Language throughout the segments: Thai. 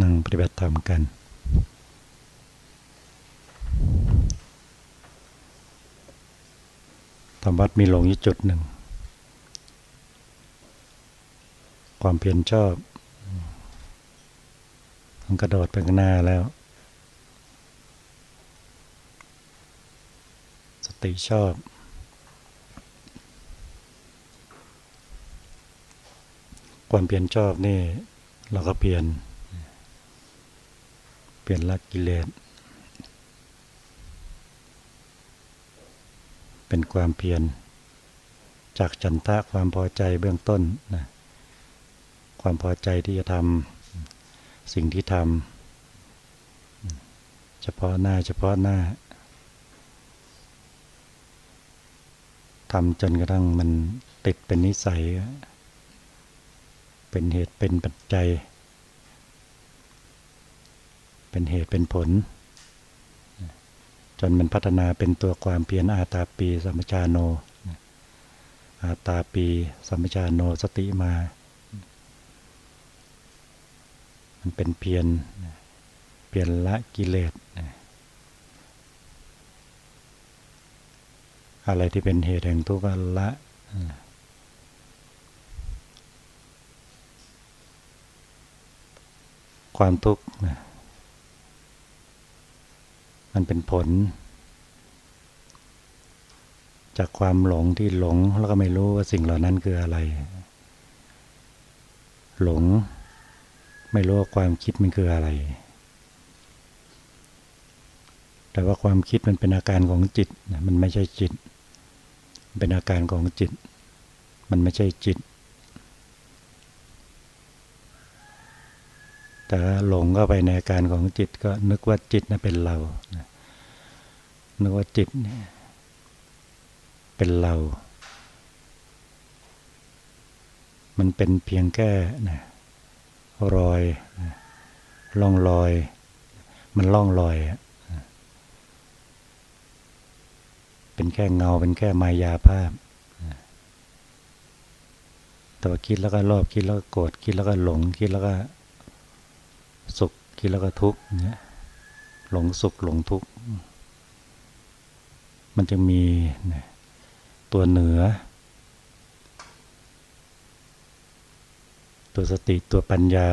นั่งปฏิบัติธรรมกัน ธรรมวัดมีหลงยู่จุดหนึ่ง ความเพียรชอบมันกระโดดไปข้างหน้าแล้ว สติชอบ ความเพียรชอบนี่เราก็เปลี่ยน ลี่ยนละกิเลส เป็นความเพียร จากจันทะความพอใจเบื้องต้นนะความพอใจที่จะทำสิ่งที่ทำเฉพาะหน้าเฉพาะหน้าทำจนกระทั่งมันติดเป็นนิสัย เป็นเหตุเป็นปัจจัย เป็นเหตุเป็นผล จนมันพัฒนาเป็นตัวความเพียรอาตาปีสัมชาโน อาตาปีสัมชาโนสติมา มันเป็นเพียรเปลี่ยนละกิเลสอะไรที่เป็นเหตุแห่งทุกข์ละความทุกข์ มันเป็นผล จากความหลงที่หลงแล้วก็ไม่รู้ว่าสิ่งเหล่านั้นคืออะไร หลง ไม่รู้ว่าความคิดมันคืออะไร แต่ว่าความคิดมันเป็นอาการของจิต มันไม่ใช่จิต เป็นอาการของจิต มันไม่ใช่จิต แต่หลงเข้าไปในอาการของจิตก็นึกว่าจิตนะเป็นเรานึกว่าจิตเนี่ยเป็นเรา มันเป็นเพียงแค่นะรอยล่องรอย มันล่องรอย เป็นแค่เงา เป็นแค่มายาภาพแต่ว่าคิดแล้วก็รอบคิดแล้วก็โกรธคิดแล้วก็หลงคิดแล้วก็ สุขคิดแล้วก็ทุกข์เนี่ยหลงสุขหลงทุกข์มันจะมีตัวเหนือ ตัวสติตัวปัญญา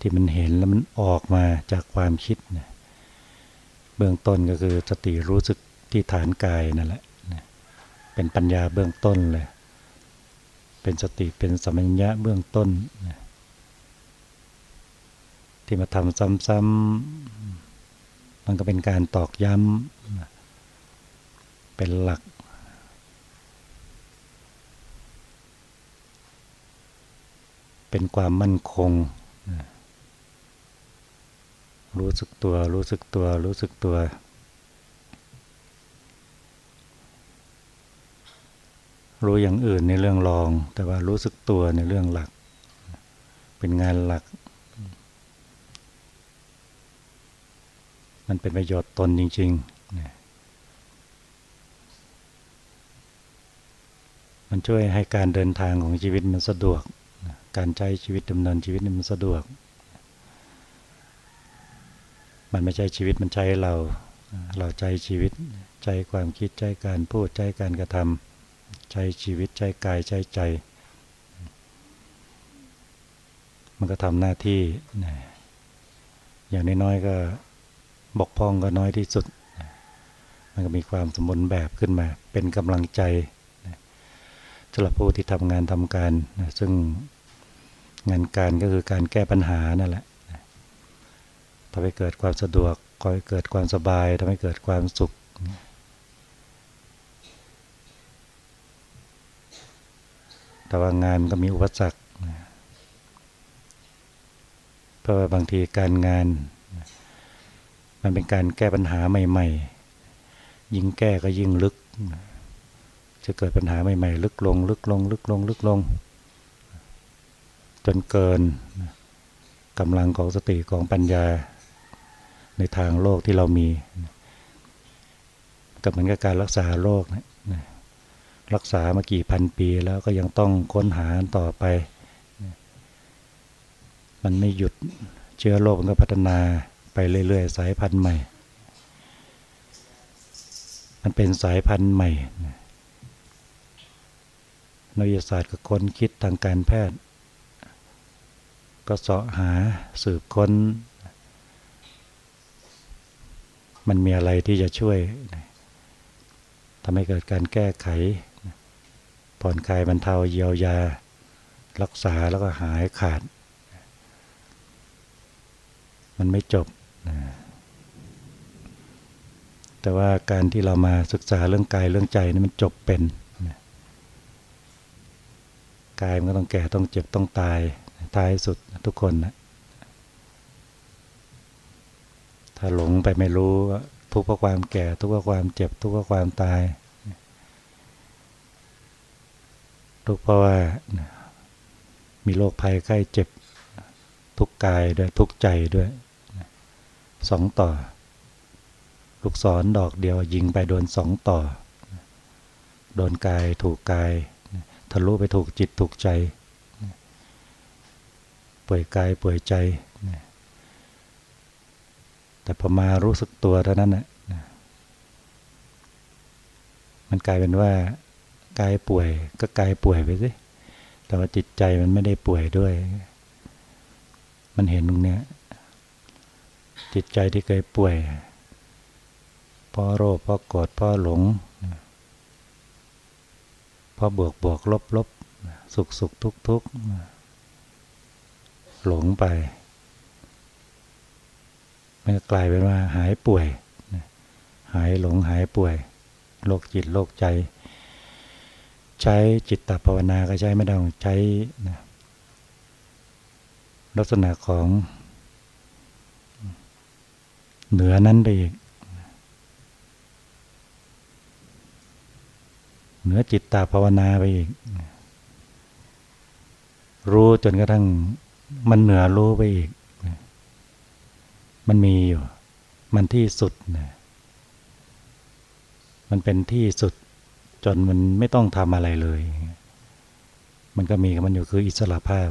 ที่มันเห็นแล้วมันออกมาจากความคิดเบื้องต้นก็คือสติรู้สึกที่ฐานกายนั่นแหละเป็นปัญญาเบื้องต้นเลย เป็นสติเป็นสมัญญะเบื้องต้น ที่มาทำซ้ำๆมันก็เป็นการตอกย้ำเป็นหลัก เป็นความมั่นคง รู้สึกตัว รู้สึกตัว รู้สึกตัว รู้อย่างอื่นในเรื่องรอง แต่ว่ารู้สึกตัวในเรื่องหลัก เป็นงานหลัก มันเป็นประโยชน์ตนจริงๆมันช่วยให้การเดินทางของชีวิตมันสะดวก การใช้ชีวิตดำเนินชีวิตมันสะดวก มันไม่ใช่ชีวิตมันใช้เรา เราใจชีวิตใจความคิดใจการพูดใจการกระทำใช้ชีวิตใจกายใจใจ มันก็ทำหน้าที่ อย่างน้อยๆก็ บกพร่องก็น้อยที่สุด มันก็มีความสมบูรณ์แบบขึ้นมา เป็นกำลังใจสำหรับผู้ที่ทำงานทำการนะซึ่งงานการก็คือการแก้ปัญหานั่นแหละทำให้เกิดความสะดวกทำให้เกิดความสบายทำให้เกิดความสุข แต่ว่างานก็มีอุปสรรคเพราะว่าบางทีการงาน มันเป็นการแก้ปัญหาใหม่ ๆ ยิ่งแก้ก็ยิ่งลึก จะเกิดปัญหาใหม่ ๆ ลึกลง ลึกลง ลึกลง ลึกลง จนเกินกำลังของสติของปัญญา ในทางโลกที่เรามีก็เหมือนกับการรักษาโรคนะรักษามากี่พันปีแล้วก็ยังต้องค้นหาต่อไป มันไม่หยุดเชื้อโรคมันก็พัฒนา ไปเรื่อยๆ สายพันธุ์ใหม่ มันเป็นสายพันธุ์ใหม่นักวิทยาศาสตร์ก็ค้นคิดทางการแพทย์ ก็เสาะหาสืบค้น มันมีอะไรที่จะช่วยทำให้เกิดการแก้ไข ผ่อนคลายบรรเทาเยียวยา รักษาแล้วก็หายขาด มันไม่จบ แต่ว่าการที่เรามาศึกษาเรื่องกายเรื่องใจนี่มันจบเป็นกายมันก็ต้องแก่ต้องเจ็บต้องตายท้ายสุดทุกคนนะถ้าหลงไปไม่รู้ทุกข์เพราะความแก่ทุกข์เพราะความเจ็บทุกข์เพราะความตาย ทุกข์เพราะว่ามีโรคภัยไข้เจ็บทุกกายด้วยทุกใจด้วย สองต่อ ลูกศรดอกเดียวยิงไปโดนสองต่อ โดนกายถูกกาย ทะลุไปถูกจิตถูกใจ ป่วยกายป่วยใจ แต่พอมารู้สึกตัวเท่านั้นนะมันกลายเป็นว่ากายป่วยก็กายป่วยไปสิ แต่ว่าจิตใจมันไม่ได้ป่วยด้วย มันเห็นตรงเนี้ย จิตใจที่เคยป่วยเพราะโรคเพราะโกรธเพราะหลงเพอบวกบวกลบลบสุขสุขทุกทุกหลงไปมันกลายเป็นว่าหายป่วย หายหลงหายป่วยโรคจิตโรคใจ ใช้จิตตภาวนาก็ใช้ไม่ได้ใช้ลักษณะของ เหนือนั้นไปอีก เหนือจิตตาภาวนาไปอีก รู้จนกระทั่งมันเหนือรู้ไปอีก มันมีอยู่ มันที่สุดนะมันเป็นที่สุดจนมันไม่ต้องทำอะไรเลย มันก็มีกับมันอยู่คืออิสระภาพ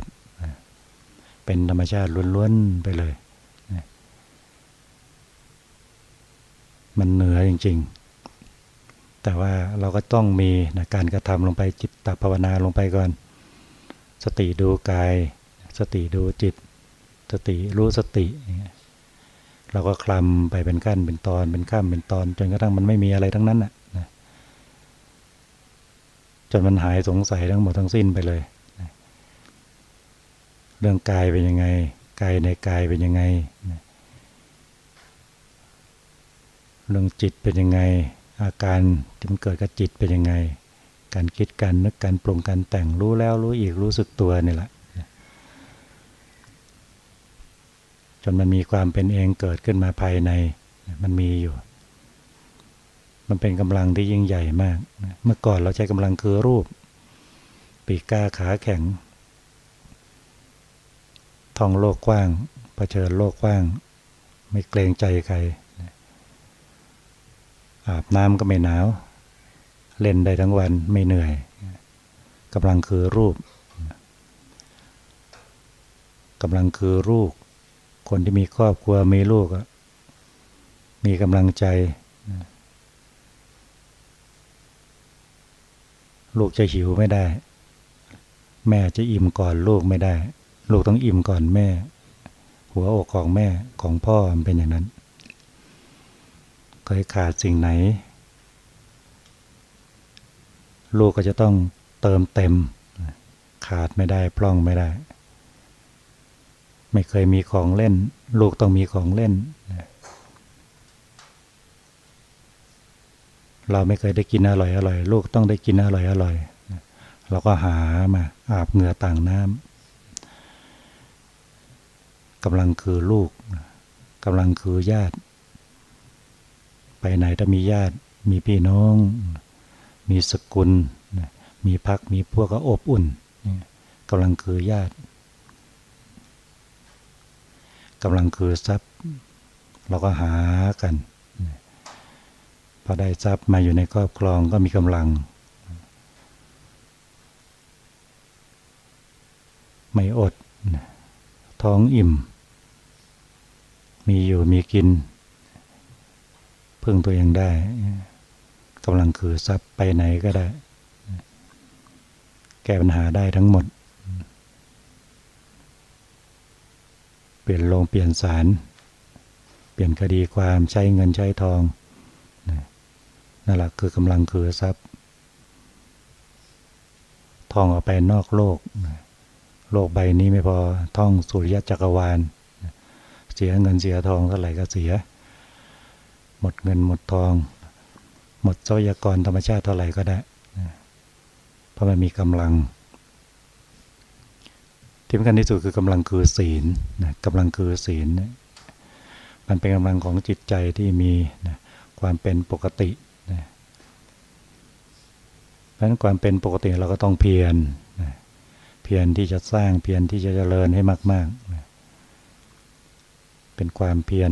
เป็นธรรมชาติล้วนๆไปเลย มันเหนือจริง ๆ แต่ว่าเราก็ต้องมีนะการกระทำลงไปจิตตภาวนาลงไปก่อน สติดูกาย สติดูจิต สติรู้สติ เราก็คลำไปเป็นขั้นเป็นตอนเป็นข้ามเป็นตอน จนกระทั่งมันไม่มีอะไรทั้งนั้นนะจนมันหายสงสัยทั้งหมดทั้งสิ้นไปเลยเรื่องกายเป็นยังไง กายในกายเป็นยังไง เรื่องจิตเป็นยังไง อาการที่มันเกิดกับจิตเป็นยังไง การคิดการนึกการปรุงการแต่งรู้แล้วรู้อีกรู้สึกตัวนี่แหละจนมันมีความเป็นเองเกิดขึ้นมาภายในมันมีอยู่ มันเป็นกำลังที่ยิ่งใหญ่มาก เมื่อก่อนเราใช้กำลังคือรูป ปีกก้าขาแข็งท่องโลกกว้างเผชิญโลกกว้าง ไม่เกรงใจใคร อาบน้ำก็ไม่หนาว เล่นได้ทั้งวันไม่เหนื่อยกำลังคือรูปกำลังคือลูก คนที่มีครอบครัวมีลูกมีกำลังใจ ลูกจะหิวไม่ได้ แม่จะอิ่มก่อนลูกไม่ได้ ลูกต้องอิ่มก่อนแม่ หัวอกของแม่ของพ่อเป็นอย่างนั้น เคยขาดสิ่งไหน ลูกก็จะต้องเติมเต็ม ขาดไม่ได้พร่องไม่ได้ ไม่เคยมีของเล่น ลูกต้องมีของเล่น เราไม่เคยได้กินอร่อยอร่อยลูกต้องได้กินอร่อยอร่อยเราก็หามาอาบเหงื่อต่างน้ำกำลังคือลูกกำลังคือญาติ ไปไหนถ้ามีญาติมีพี่น้อง มีสกุล มีพักมีพวกก็อบอุ่นกำลังคือญาติกำลังคือทรัพย์ เราก็หากันพอได้ทรัพย์มาอยู่ในครอบครองก็มีกำลัง ไม่อด ท้องอิ่ม มีอยู่มีกิน พึ่งตัวเองได้กำลังคือทรัพย์ไปไหนก็ได้ แก้ปัญหาได้ทั้งหมด เปลี่ยนลงเปลี่ยนสาร เปลี่ยนคดีความใช้เงินใช้ทองนั่นแหละคือกำลังคือทรัพย์ทองออกไปนอกโลก โลกใบนี้ไม่พอท่องสุริยะจักรวาล เสียเงินเสียทองเท่าไหร่ก็เสีย หมดเงินหมดทอง หมดทรัพยากรธรรมชาติเท่าไหร่ก็ได้เพราะมันมีกำลัง ที่สำคัญที่สุดคือกำลังคือศีลนะกำลังคือศีลมันเป็นกำลังของจิตใจที่มีความเป็นปกติเพราะนั้นความเป็นปกติเราก็ต้องเพียรเพียรที่จะสร้างเพียรที่จะเจริญให้มากๆเป็นความเพียร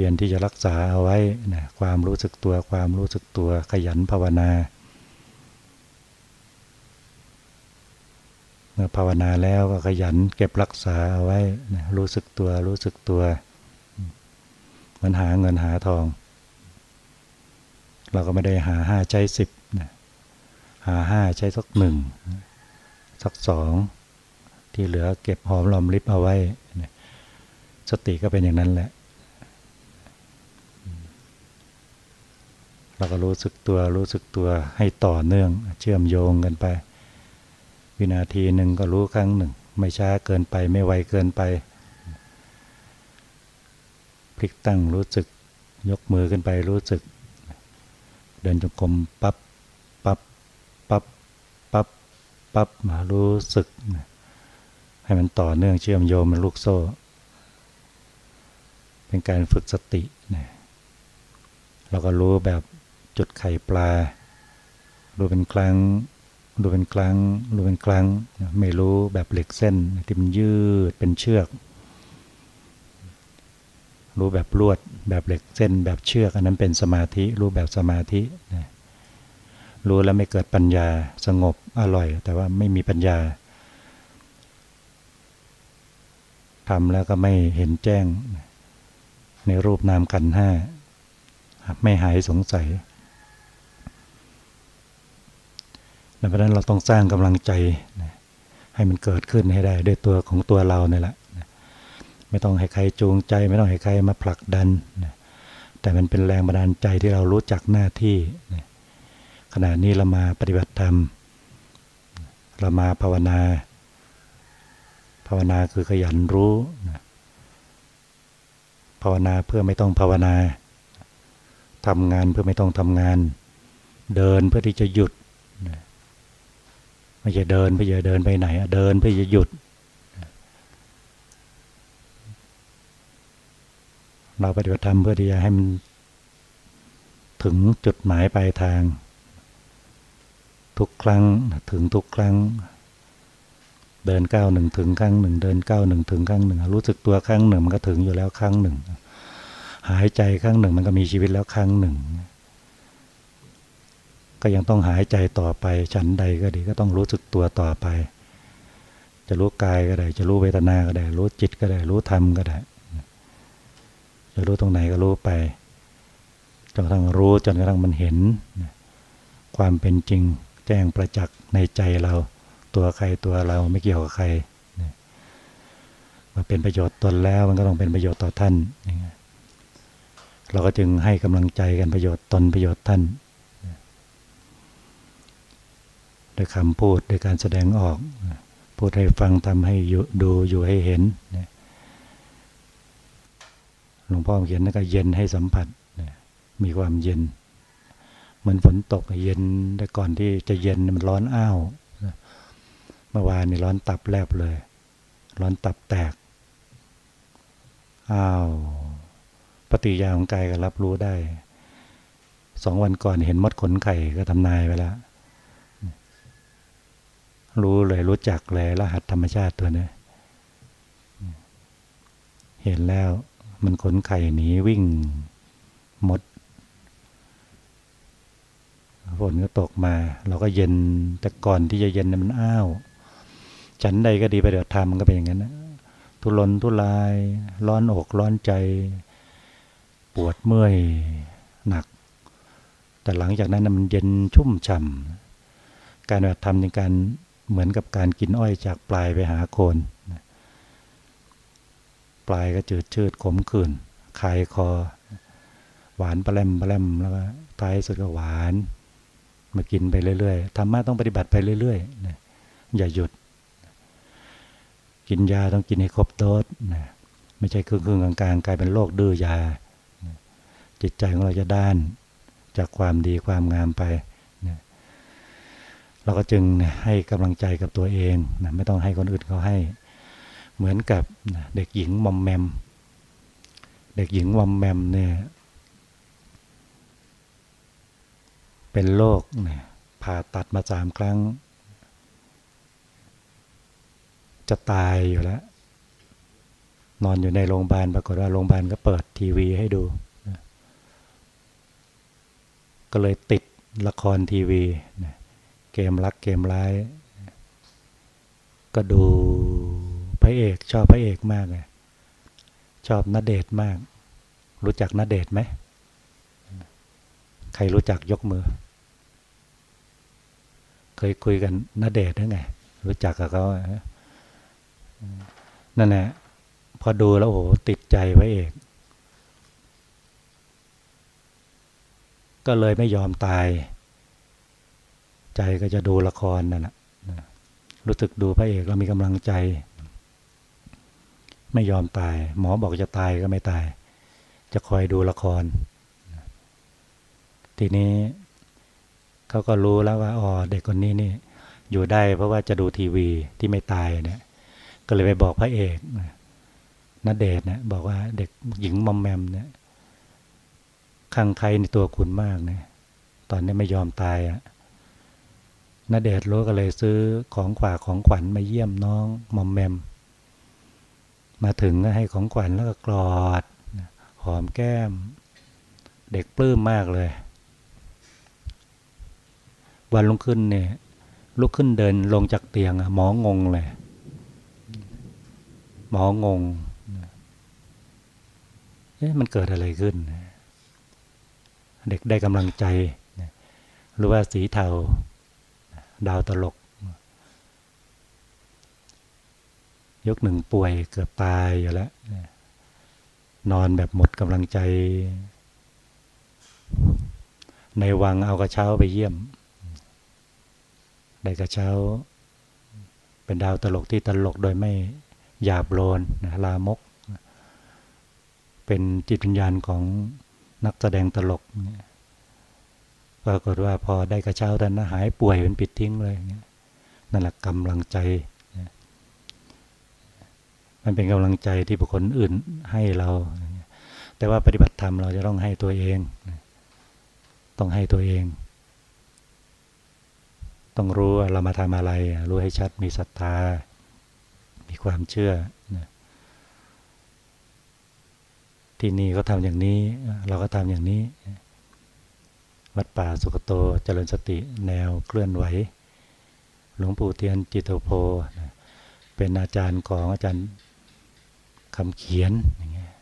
พียรที่จะรักษาเอาไว้นะความรู้สึกตัวความรู้สึกตัวขยันภาวนาเมื่อภาวนาแล้วก็ขยันเก็บรักษาเอาไว้นะรู้สึกตัวรู้สึกตัว มันหาเงินหาทอง เราก็ไม่ได้หาห้าใจสิบนะหาห้าใช้สักหนึ่งสักสองที่เหลือเก็บหอมรอมริบเอาไว้สติก็เป็นอย่างนั้นแหละ เราก็รู้สึกตัวรู้สึกตัวให้ต่อเนื่อง เชื่อมโยงกันไป วินาทีหนึ่งก็รู้ครั้งหนึ่ง ไม่ช้าเกินไปไม่ไวเกินไป พลิกตั้งรู้สึกยกมือขึ้นไปรู้สึก เดินจงกรมปับ๊บปั๊บมารู้สึก ให้มันต่อเนื่องเชื่อมโยงมันลูกโซ่ เป็นการฝึกสตินะเราก็รู้แบบ จุดไข่ปลารู้เป็นครั้งรู้เป็นครั้งรู้เป็นครั้ง ไม่รู้แบบเหล็กเส้นที่มันยืดเป็นเชือก รู้แบบลวด แบบเหล็กเส้น แบบเชือก อันนั้นเป็นสมาธิ รู้แบบสมาธินะรู้แล้วไม่เกิดปัญญาสงบอร่อย แต่ว่าไม่มีปัญญาทำแล้วก็ไม่เห็นแจ้ง ในรูปนามกันห้า ไม่หายสงสัย ดังนั้นเราต้องสร้างกำลังใจให้มันเกิดขึ้นให้ได้ด้วยตัวของตัวเราเนี่ยแหละไม่ต้องให้ใครจูงใจ ไม่ต้องให้ใครมาผลักดันแต่มันเป็นแรงบันดาลใจที่เรารู้จักหน้าที่ขณะนี้เรามาปฏิบัติธรรมเรามาภาวนา ภาวนาคือขยันรู้ภาวนาเพื่อไม่ต้องภาวนาทำงานเพื่อไม่ต้องทำงาน เดินเพื่อที่จะหยุด ไม่ใช่เดินเพื่อจะเดินไปไหนเดินเพื่อจะหยุด เราปฏิบัติธรรมเพื่อที่จะให้มันถึงจุดหมายปลายทาง ทุกครั้งถึงทุกครั้ง เดินก้าวหนึ่งถึงครั้งหนึ่ง เดินก้าวหนึ่งถึงครั้งหนึ่งรู้สึกตัวครั้งหนึ่งมันก็ถึงอยู่แล้วครั้งหนึ่ง หายใจครั้งหนึ่งมันก็มีชีวิตแล้วครั้งหนึ่ง ก็ยังต้องหายใจต่อไป ฉันใดก็ดีก็ต้องรู้สึกตัวต่อไป จะรู้กายก็ได้ จะรู้เวทนาก็ได้ รู้จิตก็ได้ รู้ธรรมก็ได้ จะรู้ตรงไหนก็รู้ไปจนกระทั่งรู้จนกระทั่งมันเห็น ความเป็นจริงแจ้งประจักษ์ในใจเรา ตัวใครตัวเราไม่เกี่ยวกับใครมาเป็นประโยชน์ตนแล้วมันก็ต้องเป็นประโยชน์ต่อท่าน เราก็จึงให้กำลังใจกันประโยชน์ตนประโยชน์ท่าน ด้วยคำพูดด้วยการแสดงออก พูดให้ฟังทำให้ดูอยู่ให้เห็นหลวงพ่อเขียนนั่นก็เย็นให้สัมผัสมีความเย็น เหมือนฝนตกเย็นแต่ก่อนที่จะเย็นมันร้อนอ้าวเมื่อวานนี่ร้อนตับแลบเลย ร้อนตับแตกอ้าวปฏิยาของกายก็รับรู้ได้สองวันก่อนเห็นมดขนไข่ก็ทำนายไปแล้ว รู้เลยรู้จักเลยรหัสธรรมชาติตัวนี้เห็นแล้วมันขนไข่หนีวิ่งหมดฝนก็ตกมา เราก็เย็นแต่ก่อนที่จะเย็นมันอ้าว ฉันใดก็ดีไปเดี๋ยวทำมันก็เป็นอย่างนั้นนะทุรนทุราย ร้อนอกร้อนใจ ปวดเมื่อยหนัก แต่หลังจากนั้นมันเย็นชุ่มฉ่ำการแบบทำในการ เหมือนกับการกินอ้อยจากปลายไปหาโคน ปลายก็จืดชืดขมขื่นคายคอ หวานปลาแรมปลาแรมแล้วก็ท้ายสุดก็หวาน มากินไปเรื่อยๆธรรมะต้องปฏิบัติไปเรื่อยๆอย่าหยุด กินยาต้องกินให้ครบโดสนะไม่ใช่ครึ่งๆกลางๆกลายเป็นโรคดื้อยา จิตใจของเราจะด้านจากความดีความงามไป เราก็จึงให้กำลังใจกับตัวเองนะไม่ต้องให้คนอื่นเขาให้ เหมือนกับเด็กหญิงมอมแมม เด็กหญิงมอมแมมเนี่ยเป็นโรคนี่ยผ่าตัดมาสามครั้ง จะตายอยู่แล้ว นอนอยู่ในโรงพยาบาลปรากฏว่าโรงพยาบาลก็เปิดทีวีให้ดูก็เลยติดละครทีวีนะ เกมรักเกมร้าย ก็ดูพระเอกชอบพระเอกมากเลยชอบนเดชมาก รู้จักนเดชไหมใครรู้จักยกมือ เคยคุยกันนเดชได้ไง รู้จักกับเขานั่นแหละพอดูแล้วโอ้โหติดใจพระเอก ก็เลยไม่ยอมตาย ใจก็จะดูละครนั่นแหละรู้สึกดูพระเอกเรามีกำลังใจ ไม่ยอมตาย หมอบอกจะตายก็ไม่ตาย จะคอยดูละคร ทีนี้เขาก็รู้แล้วว่าอ๋อเด็กคนนี้นี่ อยู่ได้เพราะว่าจะดูทีวีที่ไม่ตายเนี่ย ก็เลยไปบอกพระเอกนัดเดชนะบอกว่าเด็กหญิงมอมแมมเนี่ยข้างใครในตัวคุณมากเนี่ยตอนนี้ไม่ยอมตายอะ่ะ นาเดชรู้ก็เลยซื้อของขวาของขวัญมาเยี่ยมน้องมอมแมม มาถึงก็ให้ของขวัญแล้วก็กรอดหอมแก้ม เด็กปลื้มมากเลย วันลุกขึ้นเนี่ยลุกขึ้นเดินลงจากเตียงหมองงเลย หมองงเอ๊ะมันเกิดอะไรขึ้น เด็กได้กำลังใจหรือว่าสีเทา ดาวตลก ยกหนึ่งป่วยเกือบตายอยู่แล้ว นอนแบบหมดกำลังใจ ในวังเอากระเช้าไปเยี่ยม ได้กระเช้า เป็นดาวตลกที่ตลกโดยไม่หยาบโลนลามก เป็นจิตวิญญาณของนักแสดงตลก ปรากฏว่าพอได้กระเช้าท่านหายป่วยเป็นปิดทิ้งเลยนั่นแหละกำลังใจ มันเป็นกำลังใจที่บุคคลอื่นให้เรา แต่ว่าปฏิบัติธรรมเราจะต้องให้ตัวเอง ต้องให้ตัวเอง ต้องรู้ว่าเรามาทำอะไร รู้ให้ชัดมีศรัทธา มีความเชื่อที่นี่เขาทำอย่างนี้ เราก็ทำอย่างนี้ วัดป่าสุกโตเจริญสติแนวเคลื่อนไหว หลวงปู่เทียนจิตโพเป็นอาจารย์ของอาจารย์คำเขียนอย่างเงี้ย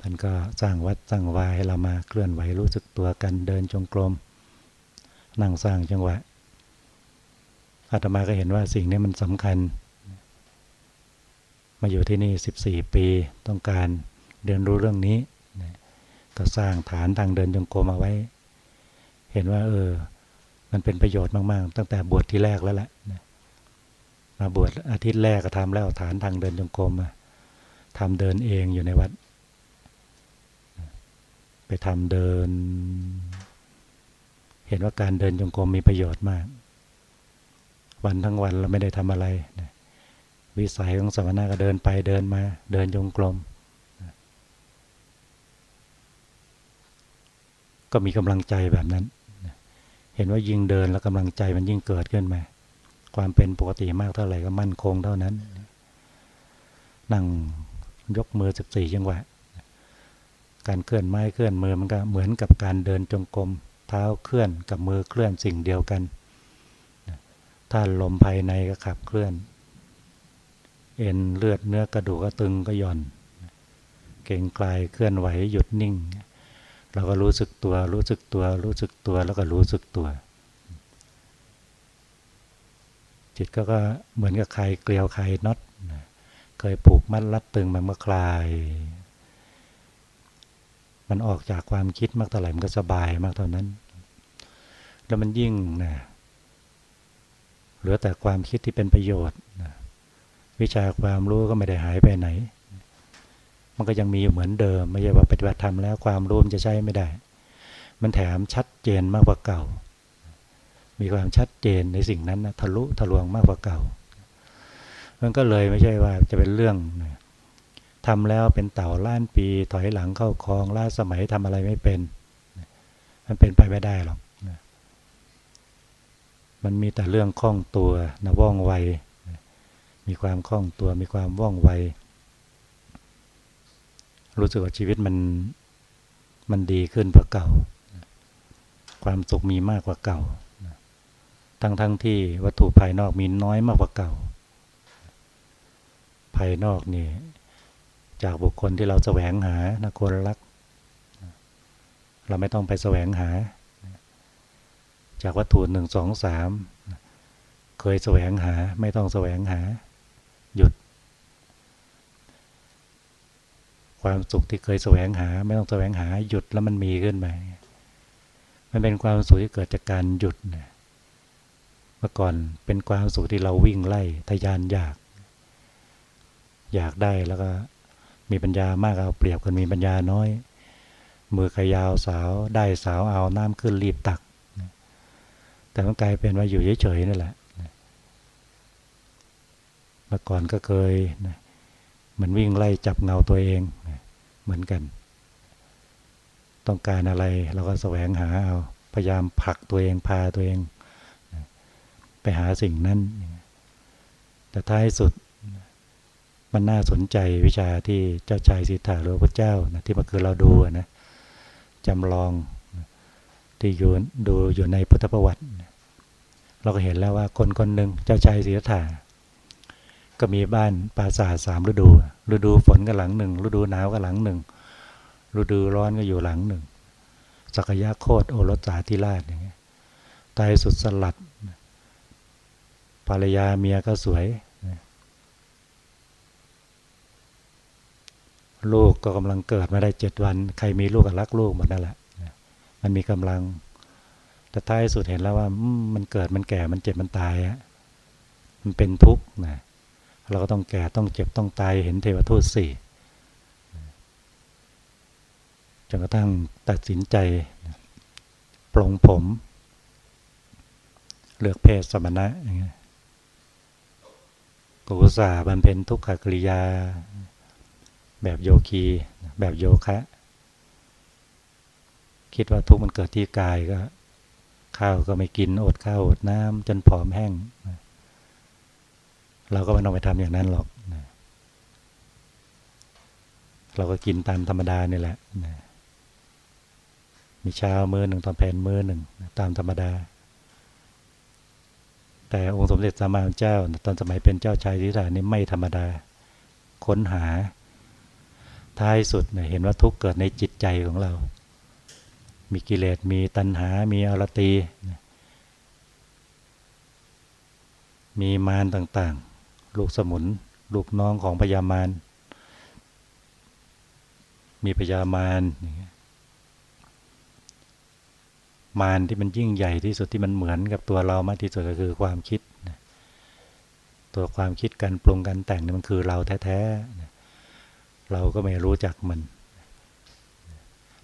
ท่านก็สร้างวัดสร้างวายให้เรามาเคลื่อนไหวรู้สึกตัวกันเดินจงกรมนั่งสร้างจังหวะอาตมาก็เห็นว่าสิ่งนี้มันสำคัญ มาอยู่ที่นี่ 14 ปีต้องการเรียนรู้เรื่องนี้ ก็สร้างฐานทางเดินจงกรมเอาไว้ เห็นว่า เออ มันเป็นประโยชน์มาก ๆ ตั้งแต่บวชที่แรกแล้วแหละมาบวชอาทิตย์แรกก็ทำแล้วฐานทางเดินจงกรมทำเดินเองอยู่ในวัด ไปทำเดิน เห็นว่าการเดินจงกรมมีประโยชน์มาก วันทั้งวันเราไม่ได้ทำอะไร วิสัยของสมณะก็เดินไปเดินมา เดินจงกรม ก็มีกำลังใจแบบนั้น เห็นว่ายิ่งเดินแล้วกำลังใจมันยิ่งเกิดขึ้นมา ความเป็นปกติมากเท่าไหร่ก็มั่นคงเท่านั้น นั่งยกมือสิบสี่จังหวะ การเคลื่อนไม้เคลื่อนมือมันก็เหมือนกับการเดินจงกรม เท้าเคลื่อนกับมือเคลื่อนสิ่งเดียวกันท่าลมภายในก็ขับเคลื่อน เอ็นเลือดเนื้อกระดูกก็ตึงก็หย่อน เก่งกลายเคลื่อนไหวหยุดนิ่ง เราก็รู้สึกตัว รู้สึกตัว รู้สึกตัวแล้วก็รู้สึกตัว จิตก็ก็เหมือนกับใครเกลียวใครน็อตเคยผูกมัดรัดตึงมันก็คลาย มันออกจากความคิดมากเท่าไหร่มันก็สบายมากเท่านั้น แล้วมันยิ่งนะเหลือแต่ความคิดที่เป็นประโยชน์นะวิชาความรู้ก็ไม่ได้หายไปไหน มันก็ยังมีอยู่เหมือนเดิม ไม่ใช่ว่าปฏิบัติธรรมแล้วความรู้มันจะใช้ไม่ได้ มันแถมชัดเจนมากกว่าเก่า มีความชัดเจนในสิ่งนั้นนะทะลุทะลวงมากกว่าเก่า มันก็เลยไม่ใช่ว่าจะเป็นเรื่องทำแล้วเป็นเต่าล้านปี ถอยหลังเข้าคลองล้าสมัยทำอะไรไม่เป็น มันเป็นไปไม่ได้หรอกมันมีแต่เรื่องคล่องตัวนะว่องไว มีความคล่องตัวมีความว่องไว รู้สึกว่าชีวิตมันมันดีขึ้นกว่าเก่า ความสุขมีมากกว่าเก่า ทั้งทั้งที่วัตถุภายนอกมีน้อยมากกว่าเก่า ภายนอกนี่จากบุคคลที่เราแสวงหานะคนรัก เราไม่ต้องไปแสวงหา จากวัตถุหนึ่งสองสามเคยแสวงหาไม่ต้องแสวงหา หยุด ความสุขที่เคยแสวงหา ไม่ต้องแสวงหาหยุดแล้วมันมีขึ้นมา มันเป็นความสุขที่เกิดจากการหยุดเมื่อก่อนเป็นความสุขที่เราวิ่งไล่ทยานอยาก อยากได้แล้วก็มีปัญญามากเอาเปรียบกันมีปัญญาน้อย มือขยาวสาวได้สาวเอาน้ำขึ้นรีบตัก แต่มันกลายเป็นว่าอยู่เฉยๆนั่นแหละเมื่อก่อนก็เคย มันวิ่งไล่จับเงาตัวเองเหมือนกัน ต้องการอะไรเราก็แสวงหาเอาพยายามผลักตัวเองพาตัวเอง ไปหาสิ่งนั้น แต่ท้ายสุดมันน่าสนใจวิชาที่เจ้าชายสิทธาหรือพระเจ้านะที่เมื่อคืนเราดูนะจำลองที่อยู่ดูอยู่ในพุทธประวัติ เราก็เห็นแล้วว่าคนคนหนึ่งเจ้าชายศรีธา ก็มีบ้านปราสาทสามฤดู ฤดูฝนก็หลังหนึ่งฤดูหนาวก็หลังหนึ่งฤดูร้อนก็อยู่หลังหนึ่งสักยะโคตโอรสสาธิราชอย่างเงี้ยตายสุดสลัด ภรรยาเมียก็สวย ลูกก็กำลังเกิดมาได้เจ็ดวัน ใครมีลูกก็รักลูกหมดนั่นแหละมันมีกำลัง แต่ท้ายสุดเห็นแล้วว่ามันเกิดมันแก่มันเจ็บมันตายอะมันเป็นทุกข์นะ เราก็ต้องแก่ต้องเจ็บต้องตายเห็นเทวทูตสี่จนกระทั่งตัดสินใจปลงผม เลือกเพศสมณะอย่างเงี้ยกุศลบำเพ็ญทุกขกริยา แบบโยคี แบบโยคะ คิดว่าทุกมันเกิดที่กายก็ ข้าวก็ไม่กินอดข้าวอดน้ำจนผอมแห้ง เราก็ไม่ต้องไปทำอย่างนั้นหรอกเราก็กินตามธรรมดานี่แหละมีเช้ามื้อหนึ่งตอนแผ่นมื้อหนึ่งตามธรรมดา แต่องค์สมเด็จสามมาเจ้า ตอนสมัยเป็นเจ้าชายทิรานี่ไม่ธรรมดา ค้นหา ท้ายสุดเห็นว่าทุกเกิดในจิตใจของเรา มีกิเลสมีตัณหา มีอรตี มีมารต่าง ๆ ลูกสมุน ลูกน้องของพญามาร มีพญามารมารที่มันยิ่งใหญ่ที่สุดที่มันเหมือนกับตัวเรามากที่สุดก็คือความคิด ตัวความคิดการปรุงการแต่งนี่มันคือเราแท้ๆเราก็ไม่รู้จักมัน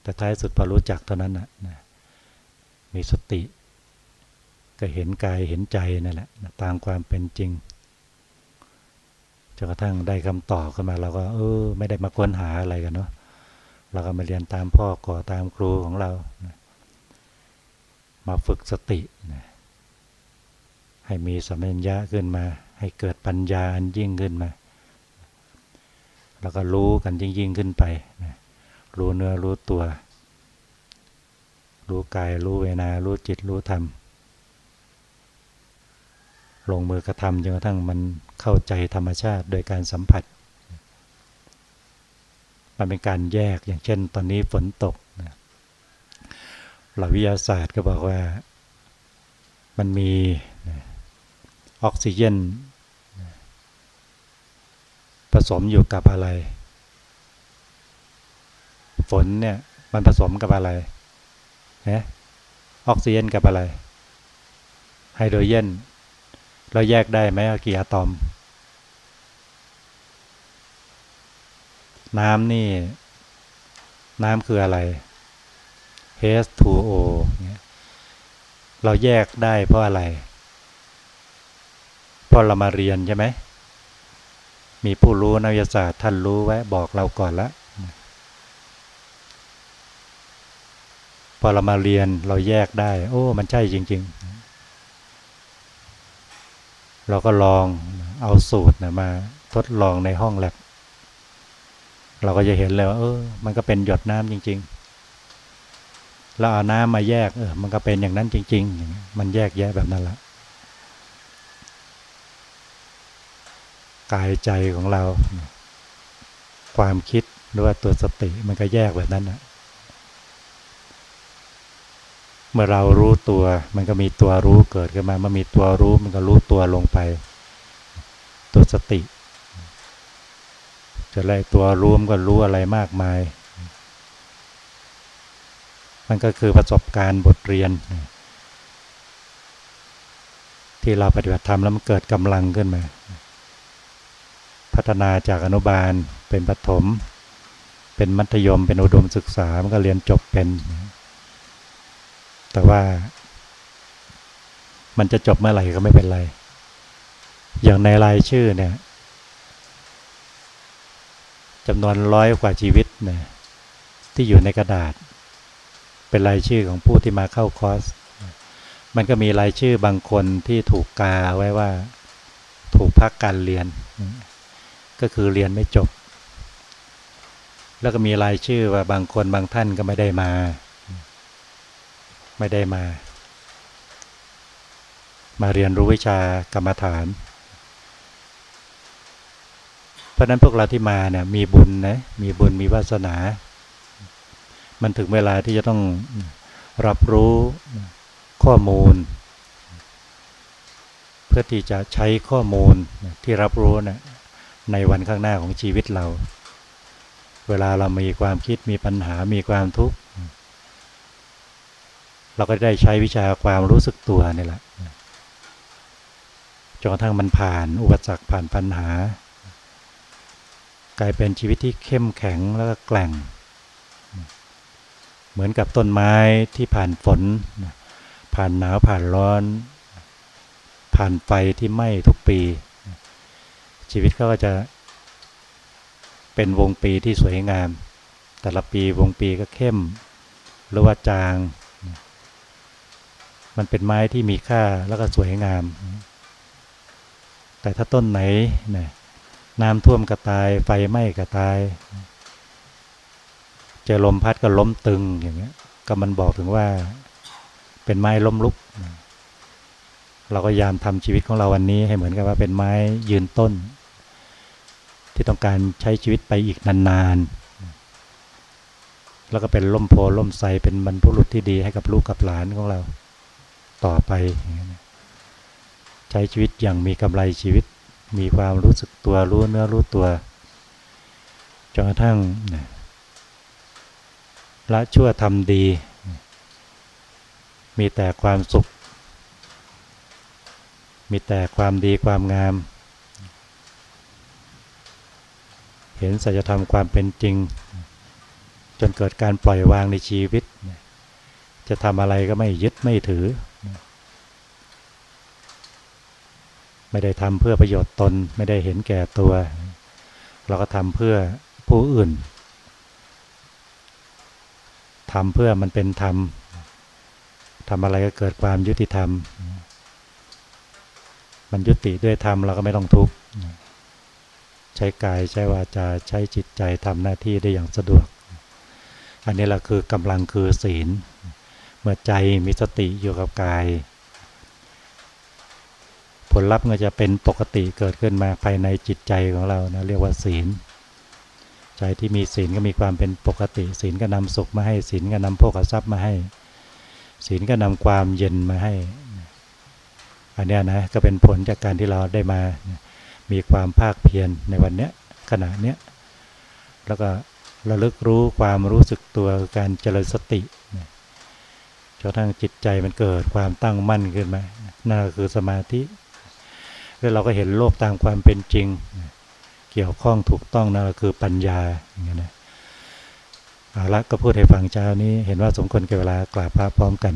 แต่ท้ายสุดพอรู้จักเท่านั้นนะมีสติ ก็เห็นกายเห็นใจนั่นแหละตามความเป็นจริง นกระทั่งได้คำตอบขึ้นมาเราก็เออไม่ได้มาค้นหาอะไรกันเนาะเราก็มาเรียนตามพ่อก่อตามครูของเรา มาฝึกสติ ให้มีสัมผัญญะขึ้นมา ให้เกิดปัญญาอันยิ่งขึ้นมา แล้วก็รู้กันยิ่งยิ่งขึ้นไป รู้เนื้อรู้ตัว รู้กายรู้เวนา รู้จิตรู้ธรรม ลงมือกระทำจนกระทั่งมันเข้าใจธรรมชาติโดยการสัมผัส มันเป็นการแยกอย่างเช่น ตอนนี้ฝนตกหลักวิทยาศาสตร์ก็บอกว่ามันมีออกซิเจนผสมอยู่กับอะไร ฝนเนี่ยมันผสมกับอะไรนะออกซิเจนกับอะไรไฮโดรเจน เราแยกได้ไหมกี่อะตอม น้ำนี่ น้ำคืออะไร H2O เราแยกได้เพราะอะไรเพราะเรามาเรียนใช่ไหม มีผู้รู้นักวิทยาศาสตร์ท่านรู้ไว้บอกเราก่อนละ พอเรามาเรียนเราแยกได้ โอ้ มันใช่จริง ๆ เราก็ลองเอาสูตรนะมาทดลองในห้องแลบเราก็จะเห็นเลยว่าเออ มันก็เป็นหยดน้ำจริง ๆ แล้วเอาน้ำมาแยก เออ มันก็เป็นอย่างนั้นจริง ๆ มันแยกแยะแบบนั้นละกายใจของเรา ความคิดหรือว่าตัวสติมันก็แยกแบบนั้นนะ เมื่อเรารู้ตัว มันก็มีตัวรู้เกิดขึ้นมาเมื่อมีตัวรู้มันก็รู้ตัวลงไป ตัวสติ จะอะไรตัวรู้มันก็รู้อะไรมากมาย มันก็คือประสบการณ์บทเรียน ที่เราปฏิบัติธรรมแล้วมันเกิดกำลังขึ้นมา พัฒนาจากอนุบาลเป็นปฐมเป็นมัธยมเป็นอุดมศึกษามันก็เรียนจบเป็น แต่ว่า มันจะจบเมื่อไหร่ก็ไม่เป็นไร อย่างในรายชื่อเนี่ยจำนวนร้อยกว่าชีวิตเนี่ยที่อยู่ในกระดาษ เป็นรายชื่อของผู้ที่มาเข้าคอร์ส มันก็มีรายชื่อบางคนที่ถูกกาไว้ว่า ถูกพักการเรียน ก็คือเรียนไม่จบ แล้วก็มีรายชื่อว่าบางคนบางท่านก็ไม่ได้มา ไม่ได้มา มาเรียนรู้วิชากรรมฐาน เพราะนั้นพวกเราที่มาเนี่ยมีบุญนะมีบุญมีวาสนา มันถึงเวลาที่จะต้องรับรู้ข้อมูล เพื่อที่จะใช้ข้อมูลที่รับรู้นะในวันข้างหน้าของชีวิตเรา เวลาเรามีความคิดมีปัญหามีความทุกข์ เราก็ได้ใช้วิชาความรู้สึกตัวนี่แหละจนกระทั่งมันผ่านอุปสรรคผ่านปัญหา กลายเป็นชีวิตที่เข้มแข็งแล้วก็แกล่ง เหมือนกับต้นไม้ที่ผ่านฝน ผ่านหนาวผ่านร้อน ผ่านไฟที่ไหม้ทุกปี ชีวิตก็จะเป็นวงปีที่สวยงาม แต่ละปีวงปีก็เข้มหรือว่าจาง มันเป็นไม้ที่มีค่าแล้วก็สวยงาม แต่ถ้าต้นไหนนะน้ำท่วมกระตาย ไฟไหม้กระตาย เจอลมพัดก็ล้มตึงอย่างเงี้ย ก็มันบอกถึงว่าเป็นไม้ล้มลุก เราก็ยามทำชีวิตของเราวันนี้ให้เหมือนกับว่าเป็นไม้ยืนต้น ที่ต้องการใช้ชีวิตไปอีกนานๆ แล้วก็เป็นล่มโพล่มใสเป็นบรรพุรุษที่ดีให้กับลูกกับหลานของเรา ต่อไป ใช้ชีวิตอย่างมีกำไรชีวิต มีความรู้สึกตัวรู้เนื้อรู้ตัวจนกระทั่งละชั่วทำดี มีแต่ความสุข มีแต่ความดีความงาม เห็นสัจธรรมความเป็นจริง จนเกิดการปล่อยวางในชีวิต จะทำอะไรก็ไม่ยึดไม่ถือ ไม่ได้ทำเพื่อประโยชน์ตน ไม่ได้เห็นแก่ตัว เราก็ทำเพื่อผู้อื่นทำเพื่อมันเป็นธรรมทำอะไรก็เกิดความยุติธรรม มันยุติด้วยธรรมเราก็ไม่ต้องทุกข์ใช้กายใช้วาจาใช้จิตใจทำหน้าที่ได้อย่างสะดวก อันนี้แหละคือกำลังคือศีล เมื่อใจมีสติอยู่กับกาย ผลลัพธ์ก็จะเป็นปกติเกิดขึ้นมาภายในจิตใจของเรานะเรียกว่าศีล ใจที่มีศีลก็มีความเป็นปกติ ศีลก็นำสุขมาให้ศีลก็นำโภคทรัพย์มาให้ ศีลก็นำความเย็นมาให้ อันนี้นะก็เป็นผลจากการที่เราได้มา มีความภาคเพียรในวันเนี้ยขณะเนี้ยแล้วก็ระลึกรู้ความรู้สึกตัวการเจริญสติจนทั้งจิตใจมันเกิดความตั้งมั่นขึ้นมานั่นคือสมาธิ แล้วเราก็เห็นโลกตามความเป็นจริง เกี่ยวข้องถูกต้องนั่นคือปัญญาอย่างเงี้ยนะเอาละก็พูดให้ฟังเช้านี้ เห็นว่าสมควรกับเวลากราบพระพร้อมกัน